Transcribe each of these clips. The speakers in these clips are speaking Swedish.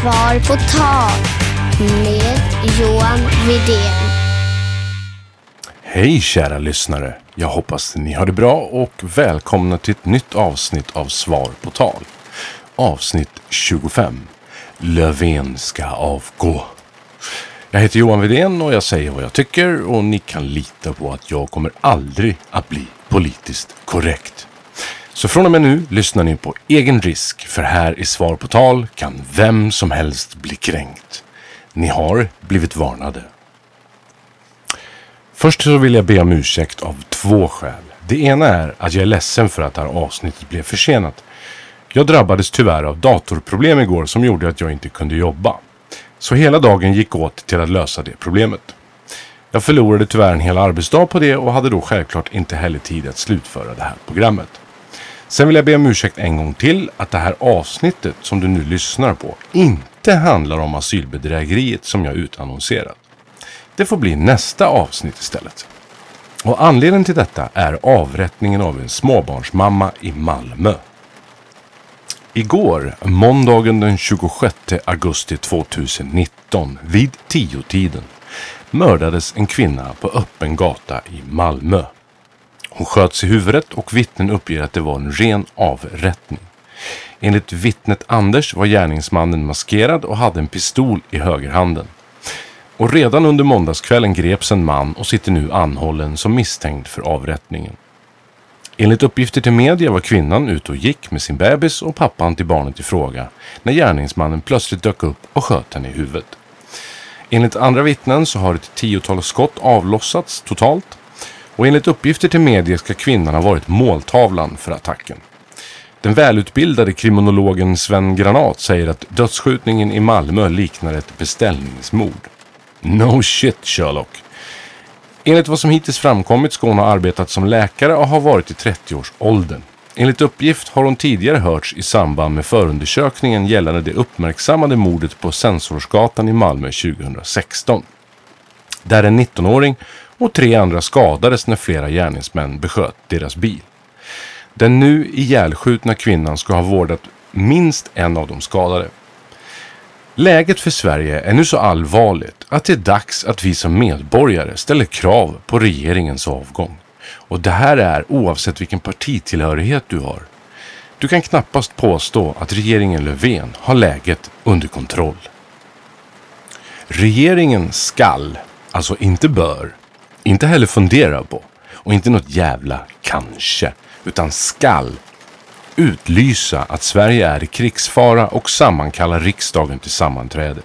Svar på tal med Johan Widén. Hej kära lyssnare! Jag hoppas ni har det bra och välkomna till ett nytt avsnitt av Svar på tal. Avsnitt 25. Löfven ska avgå. Jag heter Johan Widén och jag säger vad jag tycker och ni kan lita på att jag kommer aldrig att bli politiskt korrekt. Så från och med nu lyssnar ni på egen risk för här i Svar på tal kan vem som helst bli kränkt. Ni har blivit varnade. Först så vill jag be om ursäkt av två skäl. Det ena är att jag är ledsen för att det här avsnittet blev försenat. Jag drabbades tyvärr av datorproblem igår som gjorde att jag inte kunde jobba. Så hela dagen gick åt till att lösa det problemet. Jag förlorade tyvärr en hel arbetsdag på det och hade då självklart inte heller tid att slutföra det här programmet. Sen vill jag be om ursäkt en gång till att det här avsnittet som du nu lyssnar på inte handlar om asylbedrägeriet som jag utannonserat. Det får bli nästa avsnitt istället. Och anledningen till detta är avrättningen av en småbarnsmamma i Malmö. Igår, måndagen den 26 augusti 2019 vid tiotiden mördades en kvinna på öppen gata i Malmö. Hon sköts i huvudet och vittnen uppger att det var en ren avrättning. Enligt vittnet Anders var gärningsmannen maskerad och hade en pistol i högerhanden. Och redan under måndagskvällen greps en man och sitter nu anhållen som misstänkt för avrättningen. Enligt uppgifter till media var kvinnan ute och gick med sin bebis och pappan till barnet i fråga när gärningsmannen plötsligt dök upp och sköt henne i huvudet. Enligt andra vittnen så har ett tiotal skott avlossats totalt och enligt uppgifter till media ska kvinnan ha varit måltavlan för attacken. Den välutbildade kriminologen Sven Granat säger att dödsskjutningen i Malmö liknar ett beställningsmord. No shit Sherlock. Enligt vad som hittills framkommit ska hon ha arbetat som läkare och ha varit i 30-årsåldern. Enligt uppgift har hon tidigare hörts i samband med förundersökningen gällande det uppmärksammade mordet på Sensorsgatan i Malmö 2016. Där en 19-åring och tre andra skadades när flera gärningsmän besköt deras bil. Den nu ihjälskjutna kvinnan ska ha vårdat minst en av de skadade. Läget för Sverige är nu så allvarligt att det är dags att vi som medborgare ställer krav på regeringens avgång. Och det här är oavsett vilken partitillhörighet du har. Du kan knappast påstå att regeringen Löfven har läget under kontroll. Regeringen skall, alltså inte bör, inte heller fundera på och inte något jävla kanske, utan skall utlysa att Sverige är i krigsfara och sammankalla riksdagen till sammanträde.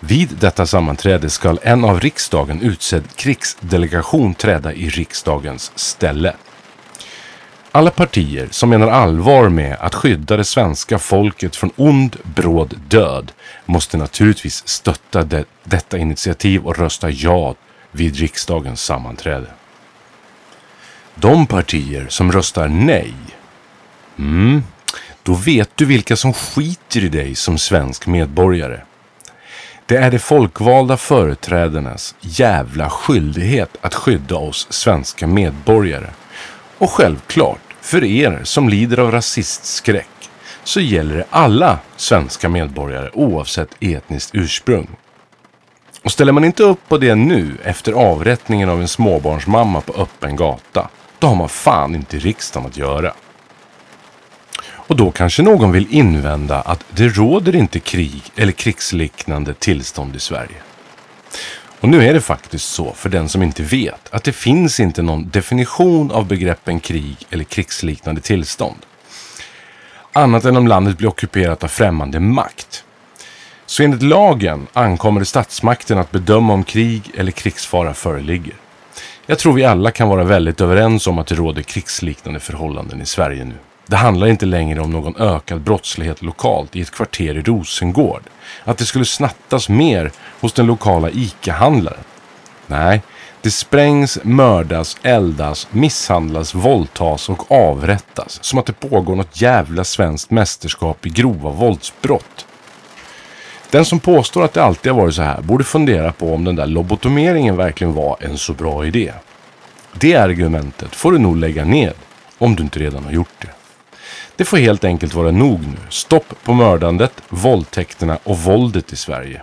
Vid detta sammanträde skall en av riksdagen utsedd krigsdelegation träda i riksdagens ställe. Alla partier som menar allvar med att skydda det svenska folket från ond, bråd död måste naturligtvis stötta det, detta initiativ och rösta ja vid riksdagens sammanträde. De partier som röstar nej, mm, då vet du vilka som skiter i dig som svensk medborgare. Det är de folkvalda företrädarnas jävla skyldighet att skydda oss svenska medborgare. Och självklart, för er som lider av rasistskräck, så gäller det alla svenska medborgare oavsett etniskt ursprung. Och ställer man inte upp på det nu efter avrättningen av en småbarnsmamma på öppen gata, då har man fan inte i riksdagen att göra. Och då kanske någon vill invända att det råder inte krig eller krigsliknande tillstånd i Sverige. Och nu är det faktiskt så, för den som inte vet, att det finns inte någon definition av begreppen krig eller krigsliknande tillstånd. Annat än om landet blir ockuperat av främmande makt. Så enligt lagen ankommer det statsmakten att bedöma om krig eller krigsfara föreligger. Jag tror vi alla kan vara väldigt överens om att det råder krigsliknande förhållanden i Sverige nu. Det handlar inte längre om någon ökad brottslighet lokalt i ett kvarter i Rosengård. Att det skulle snattas mer hos den lokala ICA-handlaren. Nej, det sprängs, mördas, eldas, misshandlas, våldtas och avrättas som att det pågår något jävla svenskt mästerskap i grova våldsbrott. Den som påstår att det alltid har varit så här borde fundera på om den där lobotomeringen verkligen var en så bra idé. Det argumentet får du nog lägga ned om du inte redan har gjort det. Det får helt enkelt vara nog nu. Stopp på mördandet, våldtäkterna och våldet i Sverige.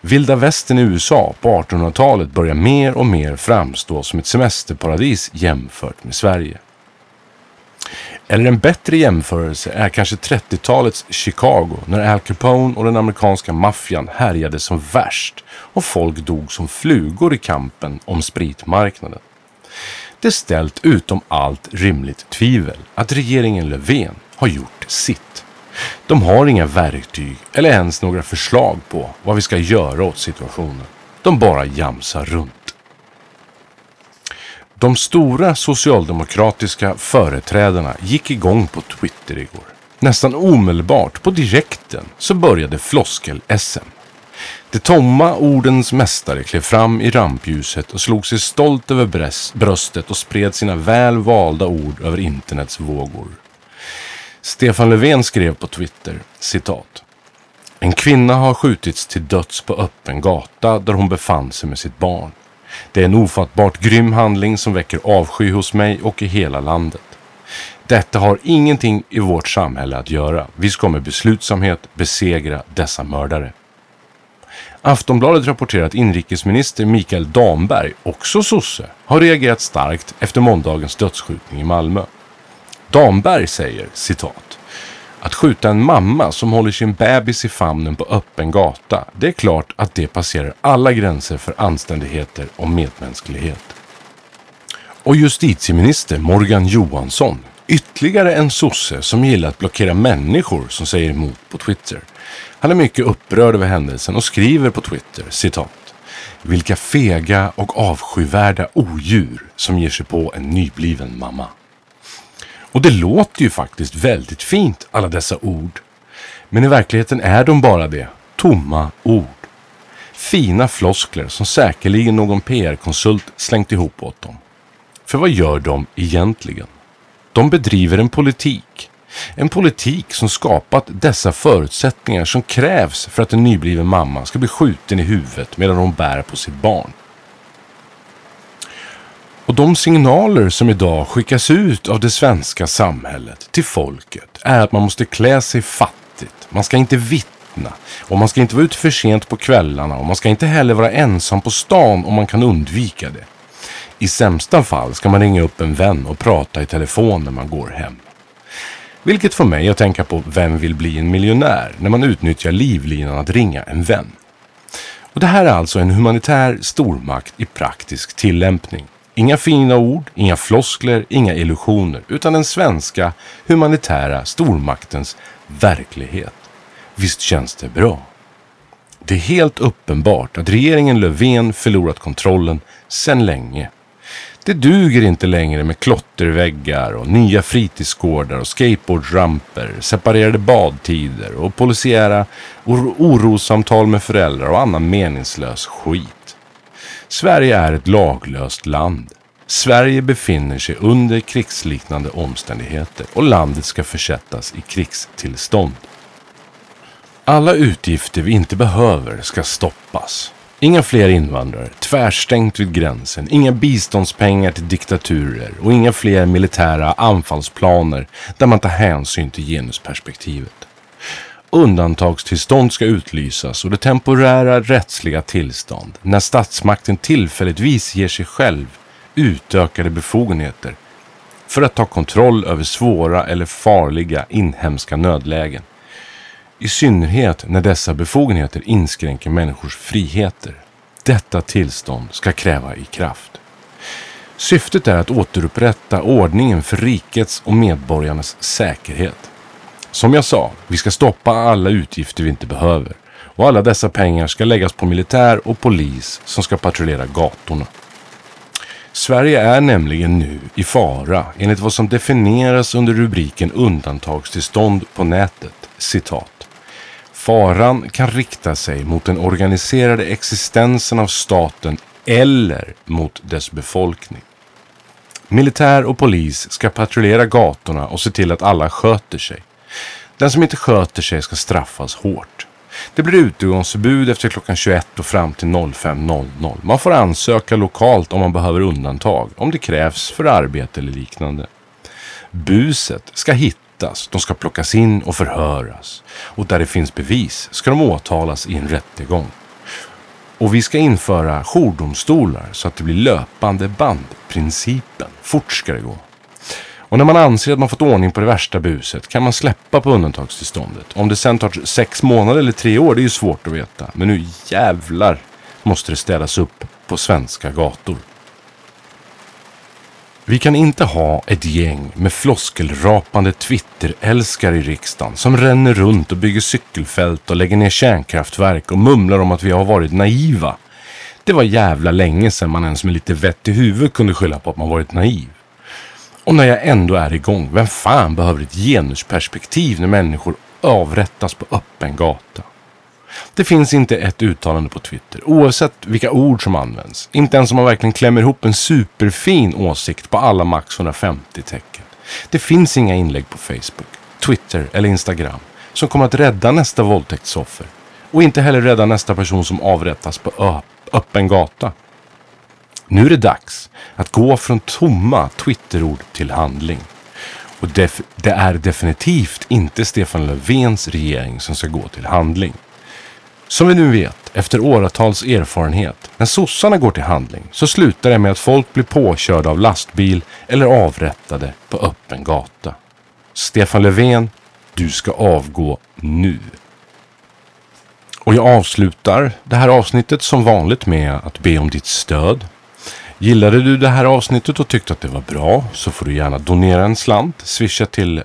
Vilda västern i USA på 1800-talet börjar mer och mer framstå som ett semesterparadis jämfört med Sverige. Eller en bättre jämförelse är kanske 30-talets Chicago när Al Capone och den amerikanska maffian härjade som värst och folk dog som flugor i kampen om spritmarknaden. Det är ställt utom allt rimligt tvivel att regeringen Löfven har gjort sitt. De har inga verktyg eller ens några förslag på vad vi ska göra åt situationen. De bara jamsar runt. De stora socialdemokratiska företrädarna gick igång på Twitter igår. Nästan omedelbart på direkten så började floskel-SM. De tomma ordens mästare klev fram i rampljuset och slog sig stolt över bröstet och spred sina väl valda ord över internets vågor. Stefan Löfven skrev på Twitter, citat. En kvinna har skjutits till döds på öppen gata där hon befann sig med sitt barn. Det är en ofattbart grym handling som väcker avsky hos mig och i hela landet. Detta har ingenting i vårt samhälle att göra. Vi ska med beslutsamhet besegra dessa mördare. Aftonbladet rapporterar att inrikesminister Mikael Damberg, också sosse, har reagerat starkt efter måndagens dödsskjutning i Malmö. Damberg säger, citat, att skjuta en mamma som håller sin bebis i famnen på öppen gata, det är klart att det passerar alla gränser för anständigheter och medmänsklighet. Och justitieminister Morgan Johansson, ytterligare en sosse som gillar att blockera människor som säger emot på Twitter. Han är mycket upprörd över händelsen och skriver på Twitter, citat. Vilka fega och avskyvärda odjur som ger sig på en nybliven mamma. Och det låter ju faktiskt väldigt fint, alla dessa ord. Men i verkligheten är de bara det, tomma ord. Fina floskler som säkerligen någon PR-konsult slängt ihop åt dem. För vad gör de egentligen? De bedriver en politik. En politik som skapat dessa förutsättningar som krävs för att en nybliven mamma ska bli skjuten i huvudet medan hon bär på sitt barn. Och de signaler som idag skickas ut av det svenska samhället till folket är att man måste klä sig fattigt. Man ska inte vittna och man ska inte vara ute för sent på kvällarna och man ska inte heller vara ensam på stan om man kan undvika det. I sämsta fall ska man ringa upp en vän och prata i telefon när man går hem. Vilket får mig att tänka på Vem vill bli en miljonär när man utnyttjar livlinan att ringa en vän. Och Det här är alltså en humanitär stormakt i praktisk tillämpning. Inga fina ord, inga floskler, inga illusioner, utan den svenska humanitära stormaktens verklighet. Visst känns det bra? Det är helt uppenbart att regeringen Löfven förlorat kontrollen sedan länge. Det duger inte längre med klotterväggar och nya fritidsgårdar och skateboardramper, separerade badtider och polisiära orosamtal med föräldrar och annan meningslös skit. Sverige är ett laglöst land. Sverige befinner sig under krigsliknande omständigheter och landet ska försättas i krigstillstånd. Alla utgifter vi inte behöver ska stoppas. Inga fler invandrare, tvärstängt vid gränsen, inga biståndspengar till diktaturer och inga fler militära anfallsplaner där man tar hänsyn till genusperspektivet. Undantagstillstånd ska utlysas och det temporära rättsliga tillstånd när statsmakten tillfälligtvis ger sig själv utökade befogenheter för att ta kontroll över svåra eller farliga inhemska nödlägen. I synnerhet när dessa befogenheter inskränker människors friheter. Detta tillstånd ska kräva i kraft. Syftet är att återupprätta ordningen för rikets och medborgarnas säkerhet. Som jag sa, vi ska stoppa alla utgifter vi inte behöver. Och alla dessa pengar ska läggas på militär och polis som ska patrullera gatorna. Sverige är nämligen nu i fara enligt vad som definieras under rubriken undantagstillstånd på nätet. Citat. Faran kan rikta sig mot den organiserade existensen av staten eller mot dess befolkning. Militär och polis ska patrullera gatorna och se till att alla sköter sig. Den som inte sköter sig ska straffas hårt. Det blir utegångsförbud efter klockan 21 och fram till 05.00. Man får ansöka lokalt om man behöver undantag, om det krävs för arbete eller liknande. Buset ska hittas, de ska plockas in och förhöras. Och där det finns bevis ska de åtalas i en rättegång. Och vi ska införa jourdomstolar så att det blir löpande band-principen. Fort ska det gå. Och när man anser att man fått ordning på det värsta buset kan man släppa på undantagstillståndet. Om det sen tar sex månader eller tre år, det är ju svårt att veta. Men nu jävlar måste det städas upp på svenska gator. Vi kan inte ha ett gäng med floskelrapande twitterälskare i riksdagen som ränner runt och bygger cykelfält och lägger ner kärnkraftverk och mumlar om att vi har varit naiva. Det var jävla länge sedan man ens med lite vett i huvudet kunde skylla på att man varit naiv. Och när jag ändå är igång, vem fan behöver ett genusperspektiv när människor avrättas på öppen gata? Det finns inte ett uttalande på Twitter, oavsett vilka ord som används. Inte ens om man verkligen klämmer ihop en superfin åsikt på alla max 150 tecken. Det finns inga inlägg på Facebook, Twitter eller Instagram som kommer att rädda nästa våldtäktsoffer. Och inte heller rädda nästa person som avrättas på öppen gata. Nu är det dags att gå från tomma Twitterord till handling. Och det är definitivt inte Stefan Löfvens regering som ska gå till handling. Som vi nu vet, efter åratals erfarenhet, när sossarna går till handling så slutar det med att folk blir påkörda av lastbil eller avrättade på öppen gata. Stefan Löfven, du ska avgå nu. Och jag avslutar det här avsnittet som vanligt med att be om ditt stöd. Gillade du det här avsnittet och tyckte att det var bra så får du gärna donera en slant. Swisha till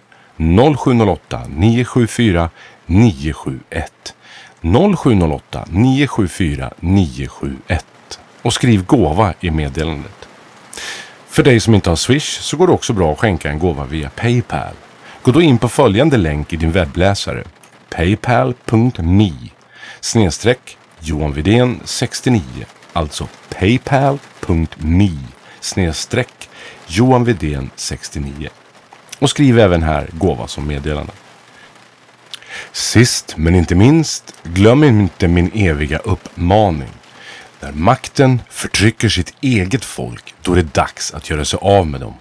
0708 974 971. 0708 974 971 och skriv gåva i meddelandet. För dig som inte har Swish så går det också bra att skänka en gåva via Paypal. Gå då in på följande länk i din webbläsare. Paypal.me snedstreck Johan Widén 69 alltså paypal.me snedstreck Johan 69 och skriv även här gåva som meddelande. Sist men inte minst, glöm inte min eviga uppmaning. När makten förtrycker sitt eget folk, då är det dags att göra sig av med dem.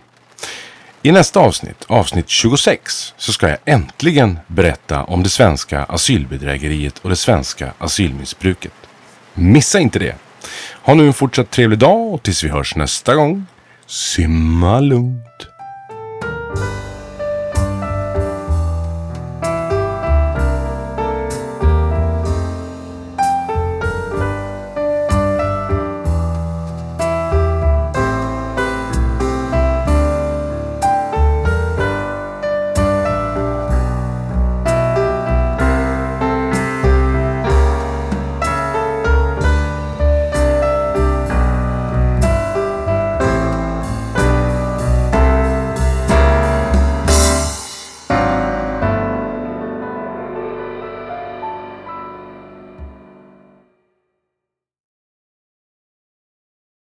I nästa avsnitt, avsnitt 26, så ska jag äntligen berätta om det svenska asylbedrägeriet och det svenska asylmissbruket. Missa inte det! Ha nu en fortsatt trevlig dag och tills vi hörs nästa gång, simma lugnt.